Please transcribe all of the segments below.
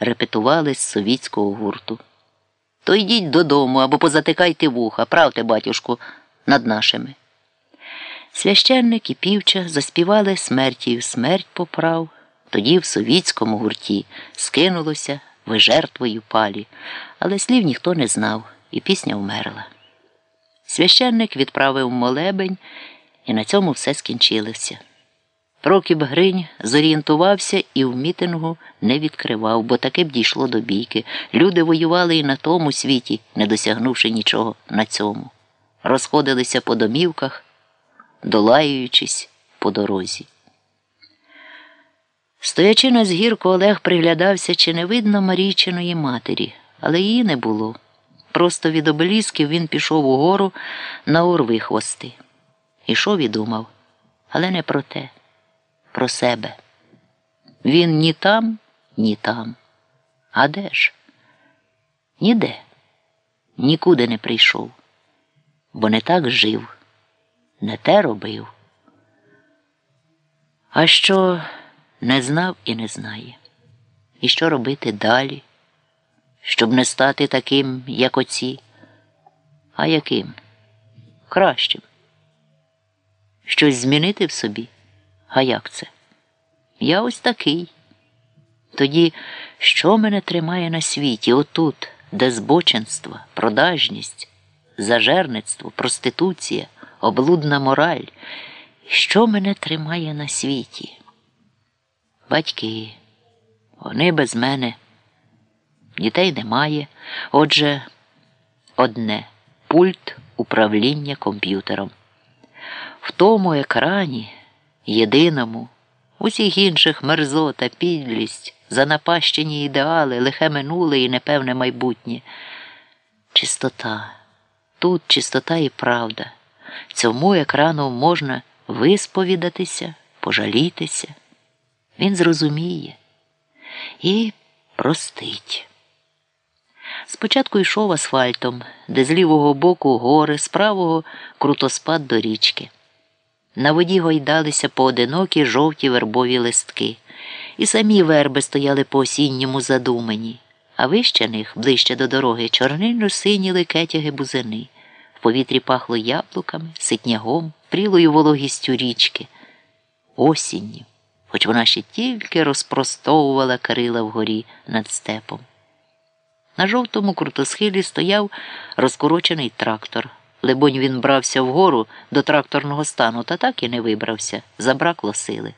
репетували з совітського гурту. То йдіть додому або позатикайте вуха, правте, батюшку, над нашими. Священник і півча заспівали смертію смерть поправ, тоді в совітському гурті скинулося ви жертвою палі, але слів ніхто не знав, і пісня вмерла. Священник відправив молебень, і на цьому все скінчилося. Прокіп Гринь зорієнтувався і в мітингу не відкривав, бо таки б дійшло до бійки. Люди воювали і на тому світі, не досягнувши нічого на цьому. Розходилися по домівках, долаючись по дорозі. Стоячи на згірку, Олег приглядався, чи не видно Марійчиної матері, але її не було. Просто від обелісків він пішов угору на урви хвости. Ішов і думав, але не про те, про себе. Він ні там, ні там. А де ж? Ніде, нікуди не прийшов, бо не так жив, не те робив. А що не знав і не знає. І що робити далі, щоб не стати таким, як оці, а яким? Кращим. Щось змінити в собі? А як це? Я ось такий. Тоді, що мене тримає на світі, отут, де збоченство, продажність, зажерництво, проституція, облудна мораль, що мене тримає на світі? Батьки, вони без мене, дітей немає. Отже, одне пульт управління комп'ютером. В тому екрані, єдиному, усіх інших мерзота, підлість, занапащені ідеали, лихе минуле і непевне майбутнє. Чистота. Тут чистота і правда. Цьому екрану можна висповідатися, пожалітися. Він зрозуміє і простить. Спочатку йшов асфальтом, де з лівого боку гори, з правого крутоспад до річки. На воді гойдалися поодинокі жовті вербові листки, і самі верби стояли по осінньому задумані, а вище них, ближче до дороги, чорнильно синіли кетяги бузини. В повітрі пахло яблуками, ситнягом, прілою вологістю річки, осінню хоч вона ще тільки розпростовувала крила вгорі над степом. На жовтому крутосхилі стояв розкорочений трактор. Либонь, він брався вгору до тракторного стану, та так і не вибрався, забракло сили.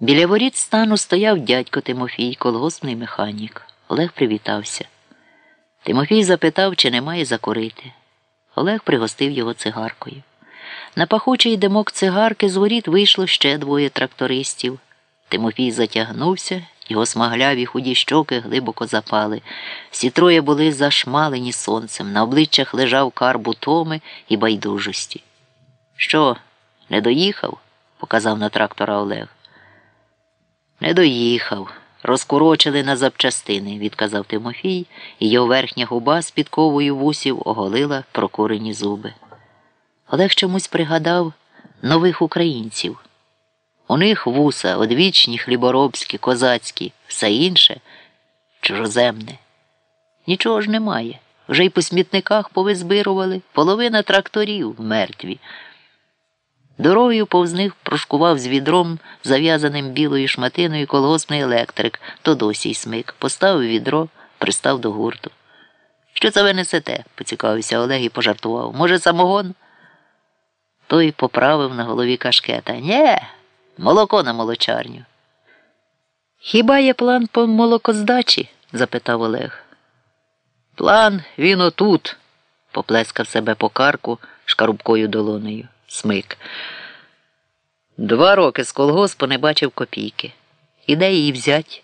Біля воріт стану стояв дядько Тимофій, колгоспний механік. Олег привітався. Тимофій запитав, чи немає закурити. Олег пригостив його цигаркою. На пахучий димок цигарки з воріт вийшло ще двоє трактористів. Тимофій затягнувся, його смагляві худі щоки глибоко запали. Всі троє були зашмалені сонцем, на обличчях лежав карб утоми і байдужості. Що, не доїхав? показав на трактора Олег. Не доїхав. Розкорочили на запчастини, відказав Тимофій, і його верхня губа з підковою вусів оголила прокурені зуби. Олег чомусь пригадав нових українців. У них вуса одвічні, хліборобські, козацькі, все інше чужоземне. Нічого ж немає. Вже й по смітниках повизбирували половина тракторів мертві. Дорогою повз них прошкував з відром, зав'язаним білою шматиною колгоспний електрик, то досі й смик, поставив відро, пристав до гурту. Що це ви несете? поцікавився Олег і пожартував. Може, самогон? Той поправив на голові кашкета. Нє, молоко на молочарню. Хіба є план по молокоздачі? запитав Олег. План він отут, поплескав себе по карку шкарубкою долонею. Смик. Два роки з колгоспу не бачив копійки. Іде її взять.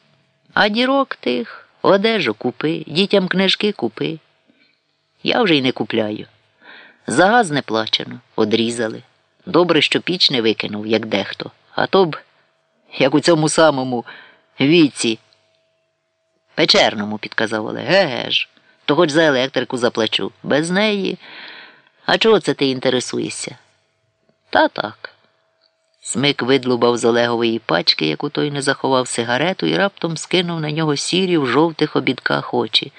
А дірок тих, одежу купи, дітям книжки купи. Я вже й не купляю. За газ не плачено, одрізали. Добре, що піч не викинув, як дехто. А то б, як у цьому самому віці. Печерному, підказав Олег. Ге ж, то хоч за електрику заплачу. Без неї. А чого це ти інтересуєшся? Та так. Смик видлубав з Олегової пачки, яку той не заховав сигарету, і раптом скинув на нього сірі в жовтих обідках очі.